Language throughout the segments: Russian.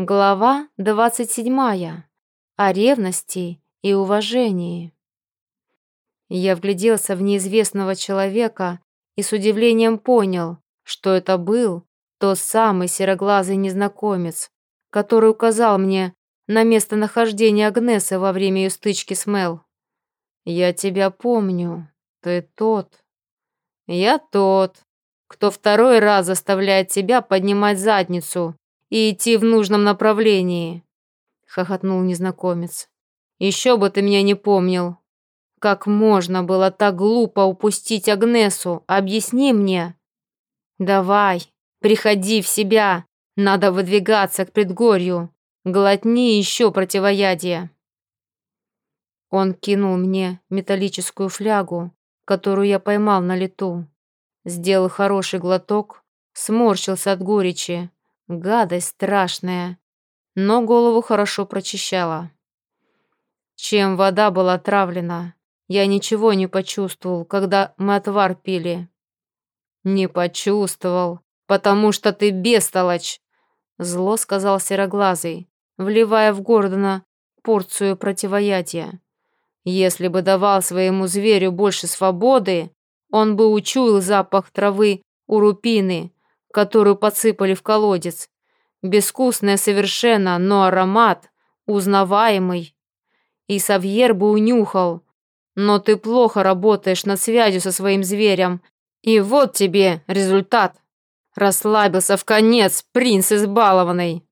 Глава 27. О ревности и уважении. Я вгляделся в неизвестного человека и с удивлением понял, что это был тот самый сероглазый незнакомец, который указал мне на местонахождение Агнесы во время ее стычки с Мел. «Я тебя помню. Ты тот». «Я тот, кто второй раз заставляет тебя поднимать задницу и идти в нужном направлении», — хохотнул незнакомец. «Еще бы ты меня не помнил. Как можно было так глупо упустить Агнесу? Объясни мне». «Давай, приходи в себя. Надо выдвигаться к предгорью. Глотни еще противоядие». Он кинул мне металлическую флягу, которую я поймал на лету. Сделал хороший глоток, сморщился от горечи, Гадость страшная, но голову хорошо прочищала. Чем вода была отравлена, я ничего не почувствовал, когда мы отвар пили. Не почувствовал, потому что ты бестолочь, зло сказал Сероглазый, вливая в Гордона порцию противоядия. Если бы давал своему зверю больше свободы, он бы учуял запах травы у рупины, которую подсыпали в колодец. Безвкусная совершенно, но аромат узнаваемый. И Савьер бы унюхал. Но ты плохо работаешь над связью со своим зверем. И вот тебе результат. Расслабился в конец, принц избалованный.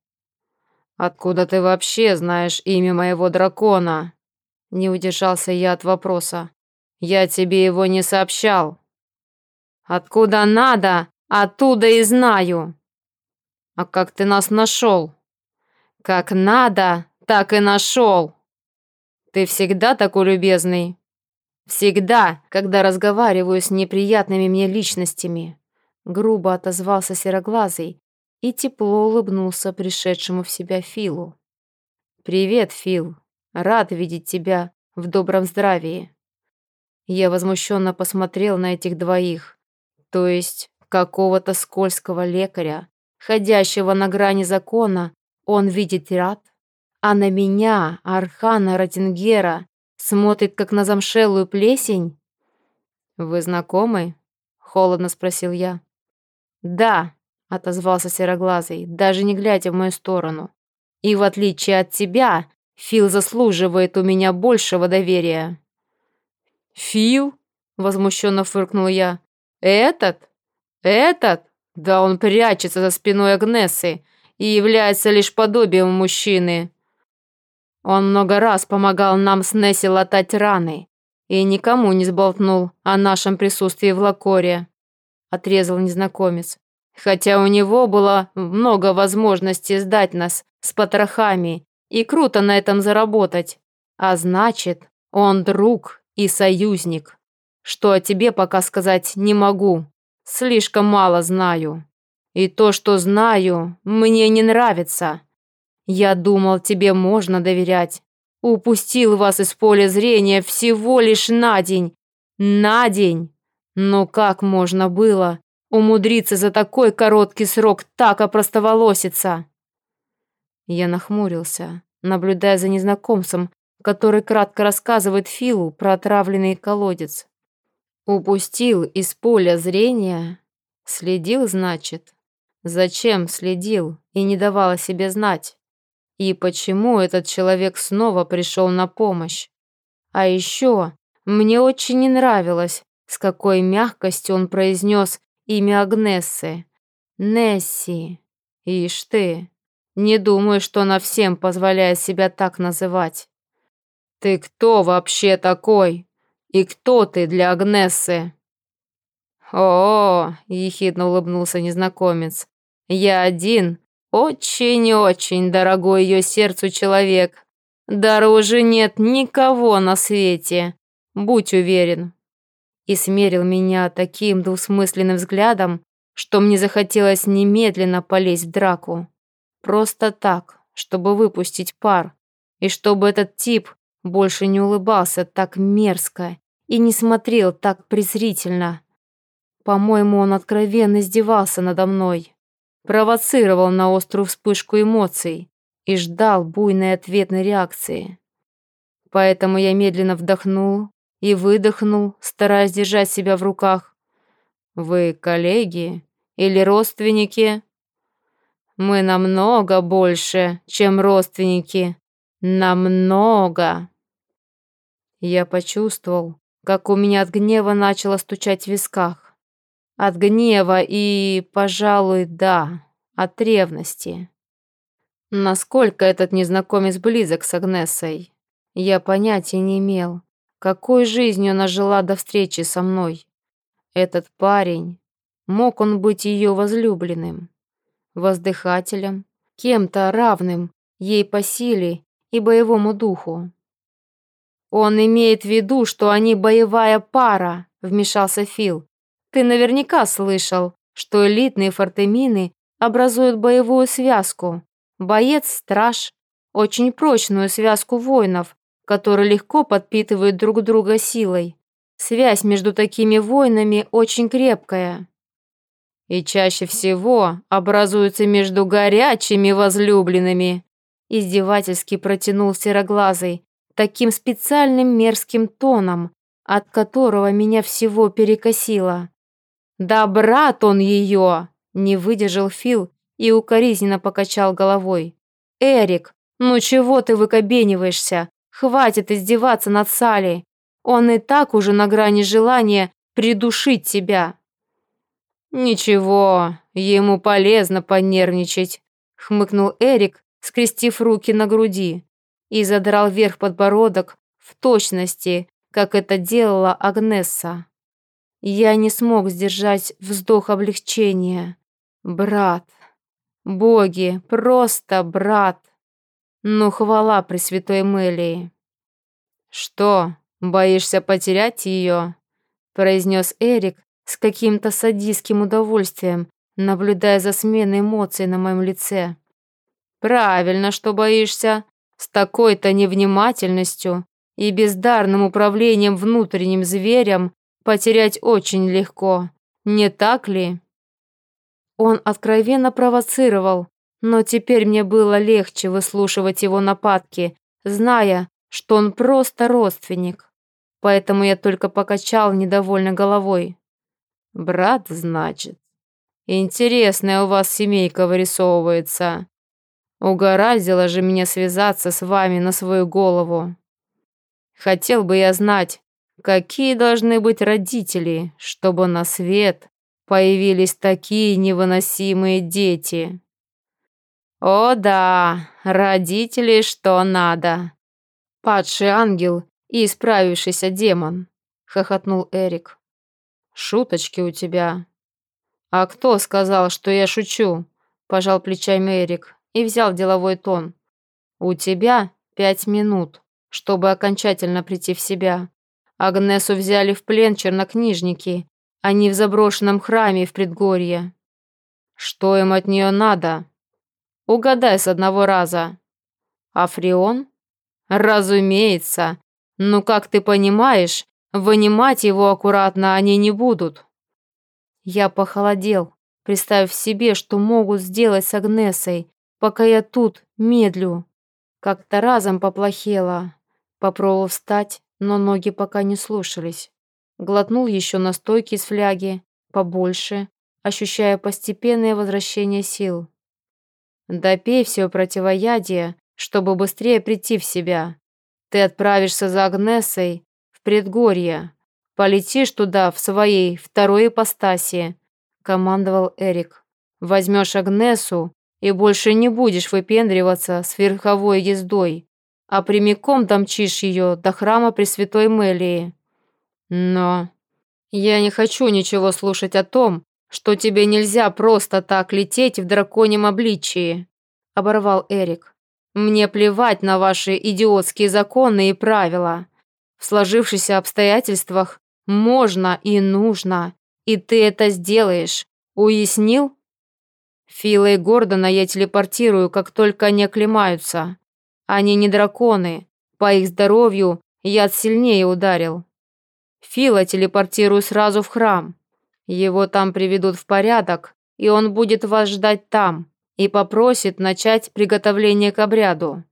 Откуда ты вообще знаешь имя моего дракона? Не удержался я от вопроса. Я тебе его не сообщал. Откуда надо? Оттуда и знаю. А как ты нас нашел? Как надо, так и нашел. Ты всегда такой любезный. Всегда, когда разговариваю с неприятными мне личностями. Грубо отозвался сероглазый и тепло улыбнулся пришедшему в себя Филу. «Привет, Фил. Рад видеть тебя в добром здравии». Я возмущенно посмотрел на этих двоих. То есть какого-то скользкого лекаря, ходящего на грани закона, он видит рад, а на меня, Архана Ратингера, смотрит как на замшелую плесень? «Вы знакомы?» — холодно спросил я. «Да», — отозвался Сероглазый, даже не глядя в мою сторону. «И в отличие от тебя, Фил заслуживает у меня большего доверия». «Фил?» — возмущенно фыркнул я. «Этот? Этот? Да он прячется за спиной Агнесы и является лишь подобием мужчины. Он много раз помогал нам с Несси латать раны и никому не сболтнул о нашем присутствии в Лакоре, отрезал незнакомец. Хотя у него было много возможностей сдать нас с потрохами и круто на этом заработать. А значит, он друг и союзник. Что о тебе пока сказать не могу. Слишком мало знаю. И то, что знаю, мне не нравится. Я думал, тебе можно доверять. Упустил вас из поля зрения всего лишь на день. На день. Но как можно было умудриться за такой короткий срок так опростоволоситься? Я нахмурился, наблюдая за незнакомцем, который кратко рассказывает Филу про отравленный колодец. Упустил из поля зрения? Следил, значит? Зачем следил и не давал о себе знать? И почему этот человек снова пришел на помощь? А еще мне очень не нравилось, с какой мягкостью он произнес имя Агнессы. Несси. Ишь ты. Не думаю, что она всем позволяет себя так называть. Ты кто вообще такой? «И кто ты для Агнессы?» «О, -о, -о ехидно улыбнулся незнакомец. «Я один, очень-очень дорогой ее сердцу человек. Дороже нет никого на свете, будь уверен». И смерил меня таким двусмысленным взглядом, что мне захотелось немедленно полезть в драку. Просто так, чтобы выпустить пар, и чтобы этот тип больше не улыбался так мерзко и не смотрел так презрительно. По-моему, он откровенно издевался надо мной, провоцировал на острую вспышку эмоций, и ждал буйной ответной реакции. Поэтому я медленно вдохнул и выдохнул, стараясь держать себя в руках. «Вы коллеги или родственники?» «Мы намного больше, чем родственники. Намного!» Я почувствовал, как у меня от гнева начало стучать в висках. От гнева и, пожалуй, да, от ревности. Насколько этот незнакомец близок с Агнесой, я понятия не имел, какой жизнью она жила до встречи со мной. Этот парень, мог он быть ее возлюбленным, воздыхателем, кем-то равным ей по силе и боевому духу. «Он имеет в виду, что они боевая пара», — вмешался Фил. «Ты наверняка слышал, что элитные фортемины образуют боевую связку. Боец-страж, очень прочную связку воинов, которые легко подпитывают друг друга силой. Связь между такими воинами очень крепкая. И чаще всего образуется между горячими возлюбленными. Издевательски протянул сероглазый, таким специальным мерзким тоном, от которого меня всего перекосило. «Да брат он ее!» — не выдержал Фил и укоризненно покачал головой. «Эрик, ну чего ты выкобениваешься? Хватит издеваться над Салли. Он и так уже на грани желания придушить тебя». «Ничего, ему полезно понервничать», — хмыкнул Эрик, скрестив руки на груди и задрал вверх подбородок в точности, как это делала Агнесса. Я не смог сдержать вздох облегчения. Брат. Боги, просто брат. Ну, хвала Пресвятой Мелии. «Что, боишься потерять ее?» произнес Эрик с каким-то садистским удовольствием, наблюдая за сменой эмоций на моем лице. «Правильно, что боишься. С такой-то невнимательностью и бездарным управлением внутренним зверем потерять очень легко, не так ли? Он откровенно провоцировал, но теперь мне было легче выслушивать его нападки, зная, что он просто родственник. Поэтому я только покачал недовольно головой. «Брат, значит. Интересная у вас семейка вырисовывается. Угораздило же меня связаться с вами на свою голову. Хотел бы я знать, какие должны быть родители, чтобы на свет появились такие невыносимые дети. О да, родители что надо. Падший ангел и исправившийся демон, хохотнул Эрик. Шуточки у тебя. А кто сказал, что я шучу? Пожал плечами Эрик и взял деловой тон. «У тебя пять минут, чтобы окончательно прийти в себя. Агнесу взяли в плен чернокнижники, они в заброшенном храме в предгорье. Что им от нее надо? Угадай с одного раза. Африон? Разумеется. Ну, как ты понимаешь, вынимать его аккуратно они не будут. Я похолодел, представив себе, что могут сделать с Агнесой, пока я тут медлю. Как-то разом поплохело. Попробовал встать, но ноги пока не слушались. Глотнул еще настойки из фляги, побольше, ощущая постепенное возвращение сил. Допей все противоядие, чтобы быстрее прийти в себя. Ты отправишься за Агнесой в предгорье. Полетишь туда в своей второй ипостаси, командовал Эрик. Возьмешь Агнесу и больше не будешь выпендриваться с верховой ездой, а прямиком домчишь ее до храма Пресвятой Мелии. Но я не хочу ничего слушать о том, что тебе нельзя просто так лететь в драконьем обличии», — оборвал Эрик. «Мне плевать на ваши идиотские законы и правила. В сложившихся обстоятельствах можно и нужно, и ты это сделаешь. Уяснил?» Фила и Гордона я телепортирую, как только они оклемаются. Они не драконы. По их здоровью яд сильнее ударил. Фила телепортирую сразу в храм. Его там приведут в порядок, и он будет вас ждать там, и попросит начать приготовление к обряду.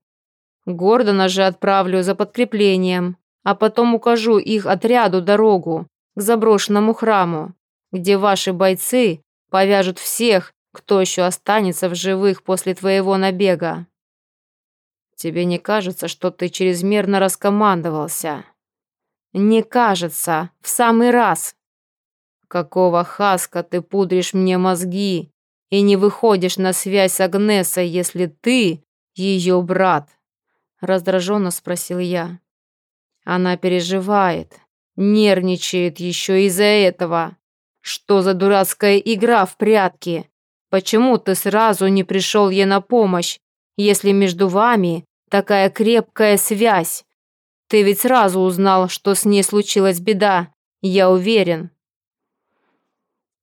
Гордона же отправлю за подкреплением, а потом укажу их отряду дорогу к заброшенному храму, где ваши бойцы повяжут всех, кто еще останется в живых после твоего набега. Тебе не кажется, что ты чрезмерно раскомандовался? Не кажется, в самый раз. Какого хаска ты пудришь мне мозги и не выходишь на связь с Агнесой, если ты ее брат? Раздраженно спросил я. Она переживает, нервничает еще из-за этого. Что за дурацкая игра в прятки? Почему ты сразу не пришел ей на помощь, если между вами такая крепкая связь? Ты ведь сразу узнал, что с ней случилась беда, я уверен.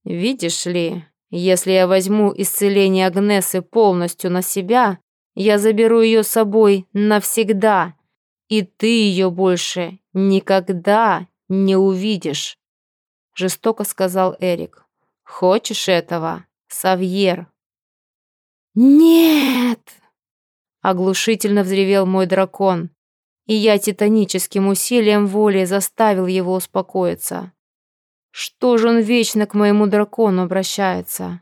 Видишь ли, если я возьму исцеление Агнесы полностью на себя, я заберу ее с собой навсегда, и ты ее больше никогда не увидишь», — жестоко сказал Эрик. «Хочешь этого, Савьер?» «Нет!» — оглушительно взревел мой дракон, и я титаническим усилием воли заставил его успокоиться. Что же он вечно к моему дракону обращается?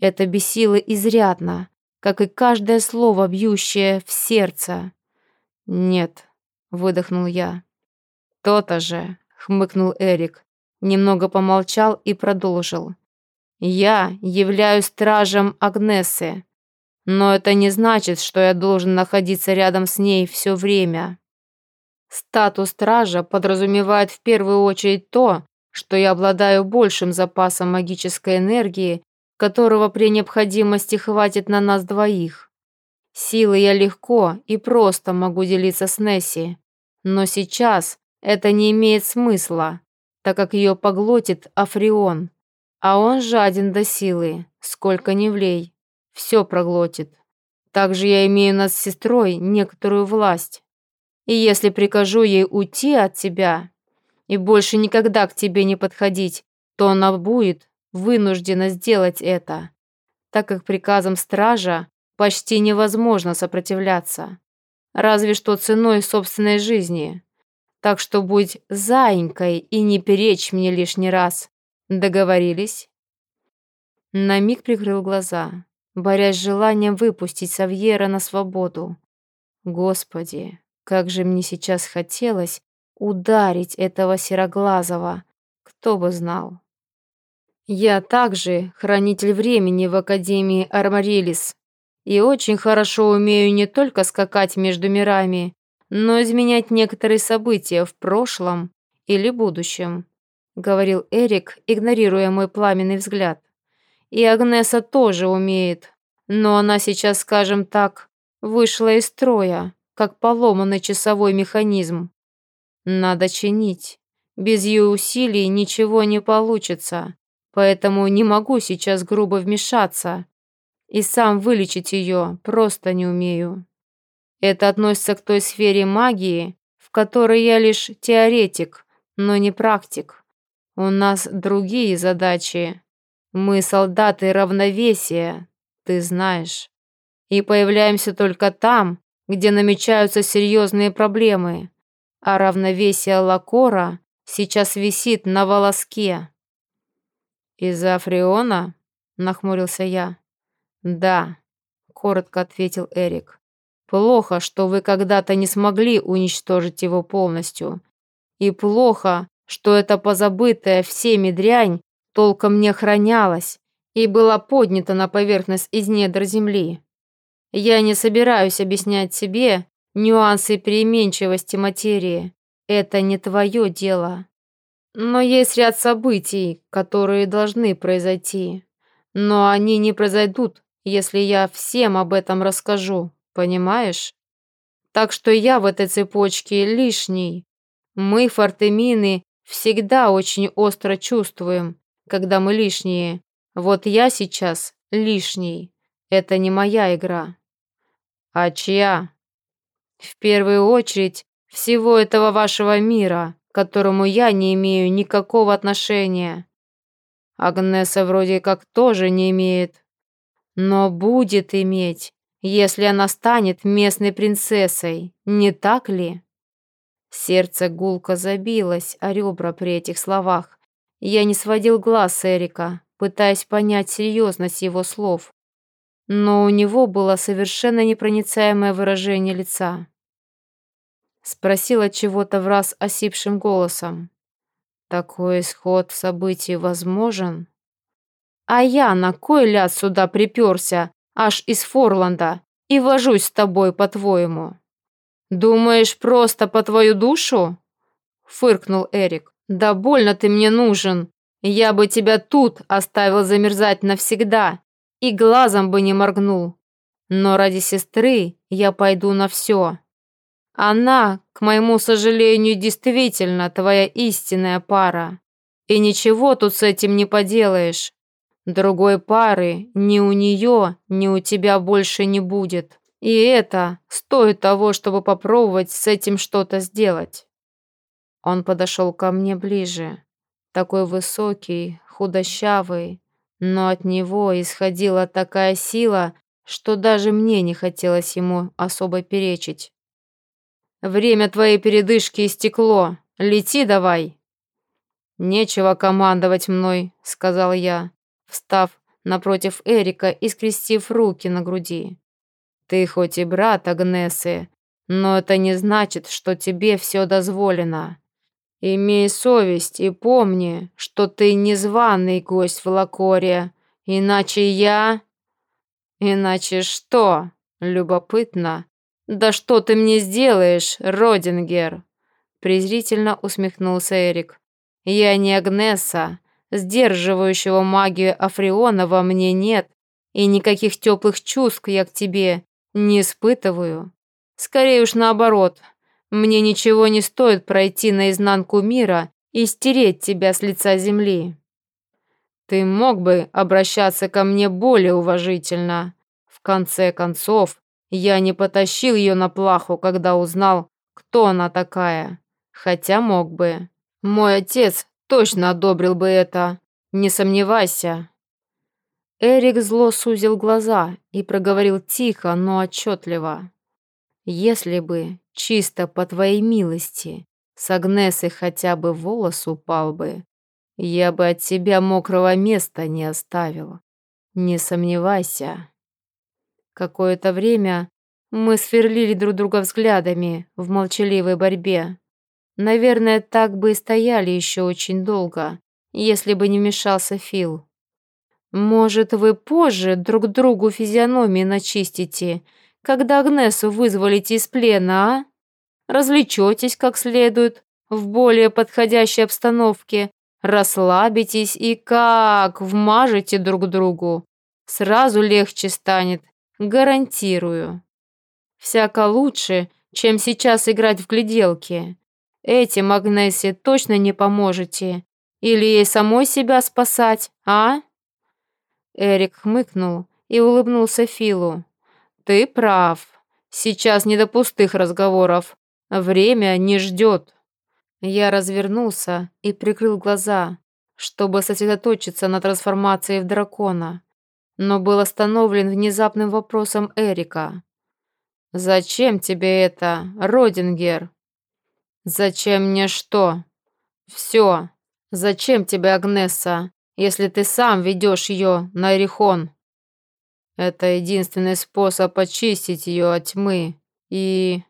Это бесило изрядно, как и каждое слово, бьющее в сердце. «Нет», — выдохнул я. «То-то же», — хмыкнул Эрик, немного помолчал и продолжил. «Я являюсь стражем Агнесы, но это не значит, что я должен находиться рядом с ней все время. Статус стража подразумевает в первую очередь то, что я обладаю большим запасом магической энергии, которого при необходимости хватит на нас двоих. Силы я легко и просто могу делиться с Несси, но сейчас это не имеет смысла, так как ее поглотит Африон, а он жаден до силы, сколько ни влей, все проглотит. Также я имею над сестрой некоторую власть. И если прикажу ей уйти от тебя и больше никогда к тебе не подходить, то она будет вынуждена сделать это, так как приказам стража почти невозможно сопротивляться, разве что ценой собственной жизни. Так что будь заинькой и не перечь мне лишний раз. Договорились?» На миг прикрыл глаза, борясь с желанием выпустить Савьера на свободу. Господи, как же мне сейчас хотелось ударить этого сероглазого, кто бы знал. Я также хранитель времени в Академии Армарилис и очень хорошо умею не только скакать между мирами, но изменять некоторые события в прошлом или будущем, говорил Эрик, игнорируя мой пламенный взгляд. И Агнеса тоже умеет, но она сейчас, скажем так, вышла из строя как поломанный часовой механизм. Надо чинить. Без ее усилий ничего не получится, поэтому не могу сейчас грубо вмешаться. И сам вылечить ее просто не умею. Это относится к той сфере магии, в которой я лишь теоретик, но не практик. У нас другие задачи. Мы солдаты равновесия, ты знаешь. И появляемся только там, где намечаются серьезные проблемы, а равновесие Лакора сейчас висит на волоске. «Из-за Африона?» — нахмурился я. «Да», — коротко ответил Эрик. «Плохо, что вы когда-то не смогли уничтожить его полностью. И плохо, что эта позабытая всеми дрянь толком не охранялась и была поднята на поверхность из недр земли. Я не собираюсь объяснять себе нюансы переменчивости материи. Это не твое дело. Но есть ряд событий, которые должны произойти. Но они не произойдут, если я всем об этом расскажу, понимаешь? Так что я в этой цепочке лишний. Мы, фортемины, всегда очень остро чувствуем, когда мы лишние. Вот я сейчас лишний. Это не моя игра. А чья? В первую очередь, всего этого вашего мира, к которому я не имею никакого отношения. Агнеса вроде как тоже не имеет. но будет иметь, если она станет местной принцессой, не так ли? Сердце гулко забилось, а ребра при этих словах. Я не сводил глаз с Эрика, пытаясь понять серьезность его слов. Но у него было совершенно непроницаемое выражение лица. Спросила чего-то в раз осипшим голосом. Такой исход событий возможен? А я на кой ляд сюда приперся, аж из Форланда, и вожусь с тобой, по-твоему? Думаешь, просто по твою душу? Фыркнул Эрик. Да больно ты мне нужен. Я бы тебя тут оставил замерзать навсегда и глазом бы не моргнул. Но ради сестры я пойду на все. Она, к моему сожалению, действительно твоя истинная пара. И ничего тут с этим не поделаешь. Другой пары ни у нее, ни у тебя больше не будет. И это стоит того, чтобы попробовать с этим что-то сделать. Он подошел ко мне ближе. Такой высокий, худощавый, но от него исходила такая сила, что даже мне не хотелось ему особо перечить. Время твоей передышки истекло. Лети давай. Нечего командовать мной, сказал я, встав напротив Эрика и скрестив руки на груди. Ты хоть и брат Агнесы, но это не значит, что тебе все дозволено. Имей совесть и помни, что ты незваный гость в Лакоре, иначе я... Иначе что? Любопытно. «Да что ты мне сделаешь, Родингер?» Презрительно усмехнулся Эрик. «Я не Агнеса. Сдерживающего магию Африона во мне нет, и никаких теплых чувств я к тебе не испытываю. Скорее уж наоборот. Мне ничего не стоит пройти наизнанку мира и стереть тебя с лица земли. Ты мог бы обращаться ко мне более уважительно. В конце концов, я не потащил ее на плаху, когда узнал, кто она такая. Хотя мог бы. Мой отец точно одобрил бы это. Не сомневайся. Эрик зло сузил глаза и проговорил тихо, но отчетливо. «Если бы, чисто по твоей милости, с Агнесой хотя бы волос упал бы, я бы от тебя мокрого места не оставил. Не сомневайся». Какое-то время мы сверлили друг друга взглядами в молчаливой борьбе. Наверное, так бы и стояли еще очень долго, если бы не вмешался Фил. «Может, вы позже друг другу физиономии начистите, когда Агнесу вызволите из плена, а? Развлечетесь как следует, в более подходящей обстановке, расслабитесь и как вмажете друг другу. Сразу легче станет, Гарантирую. Всяко лучше, чем сейчас играть в гляделки. Этим Агнессе точно не поможете. Или ей самой себя спасать, а? Эрик хмыкнул и улыбнулся Филу. Ты прав. Сейчас не до пустых разговоров. Время не ждет. Я развернулся и прикрыл глаза, чтобы сосредоточиться на трансформации в дракона но был остановлен внезапным вопросом Эрика. «Зачем тебе это, Родингер?» «Зачем мне что?» «Все. Зачем тебе Агнеса, если ты сам ведешь ее на Эрихон?» «Это единственный способ очистить ее от тьмы. И...»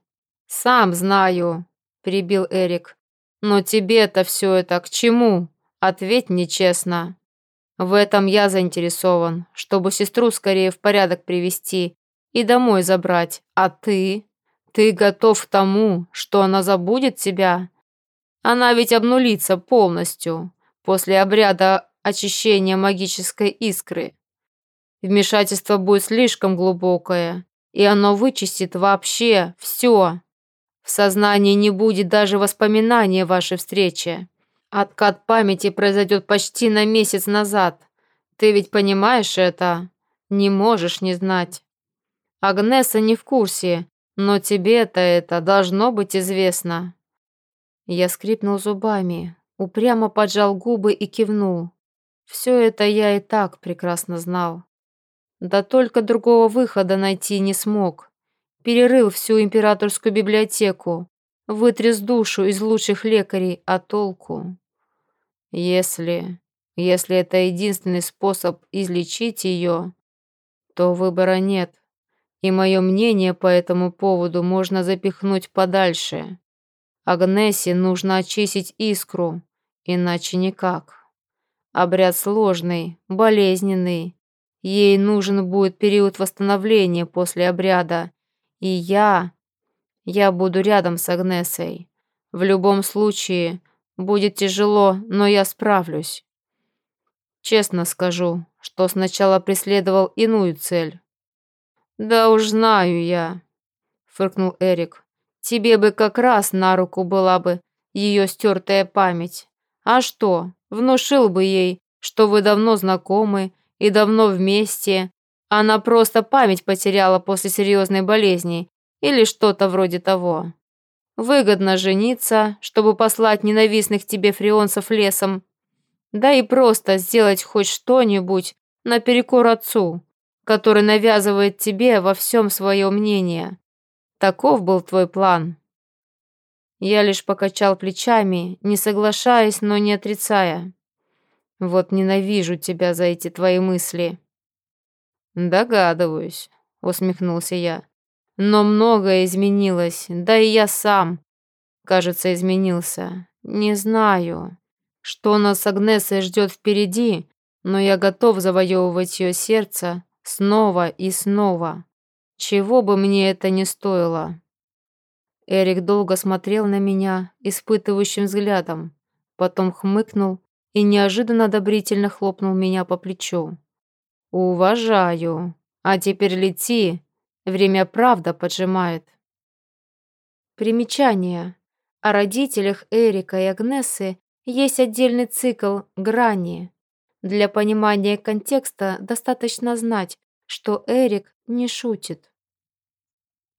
«Сам знаю», — перебил Эрик. «Но тебе-то все это к чему? Ответь мне честно». В этом я заинтересован, чтобы сестру скорее в порядок привести и домой забрать. А ты? Ты готов к тому, что она забудет тебя? Она ведь обнулится полностью после обряда очищения магической искры. Вмешательство будет слишком глубокое, и оно вычистит вообще все. В сознании не будет даже воспоминания вашей встречи. Откат памяти произойдет почти на месяц назад. Ты ведь понимаешь это? Не можешь не знать. Агнеса не в курсе, но тебе-то это должно быть известно. Я скрипнул зубами, упрямо поджал губы и кивнул. Все это я и так прекрасно знал. Да только другого выхода найти не смог. Перерыл всю императорскую библиотеку, вытряс душу из лучших лекарей, а толку? Если... Если это единственный способ излечить ее, то выбора нет. И мое мнение по этому поводу можно запихнуть подальше. Агнессе нужно очистить искру, иначе никак. Обряд сложный, болезненный. Ей нужен будет период восстановления после обряда. И я... Я буду рядом с Агнесой. В любом случае, будет тяжело, но я справлюсь. Честно скажу, что сначала преследовал иную цель. «Да уж знаю я», — фыркнул Эрик. «Тебе бы как раз на руку была бы ее стертая память. А что, внушил бы ей, что вы давно знакомы и давно вместе. Она просто память потеряла после серьезной болезни или что-то вроде того. Выгодно жениться, чтобы послать ненавистных тебе фреонцев лесом, да и просто сделать хоть что-нибудь наперекор отцу который навязывает тебе во всем свое мнение. Таков был твой план. Я лишь покачал плечами, не соглашаясь, но не отрицая. Вот ненавижу тебя за эти твои мысли. Догадываюсь, усмехнулся я. Но многое изменилось, да и я сам, кажется, изменился. Не знаю, что нас с Агнесой ждет впереди, но я готов завоевывать ее сердце Снова и снова. Чего бы мне это ни стоило. Эрик долго смотрел на меня испытывающим взглядом, потом хмыкнул и неожиданно одобрительно хлопнул меня по плечу. «Уважаю. А теперь лети. Время правда поджимает». Примечание. О родителях Эрика и Агнесы есть отдельный цикл «Грани», для понимания контекста достаточно знать, что Эрик не шутит.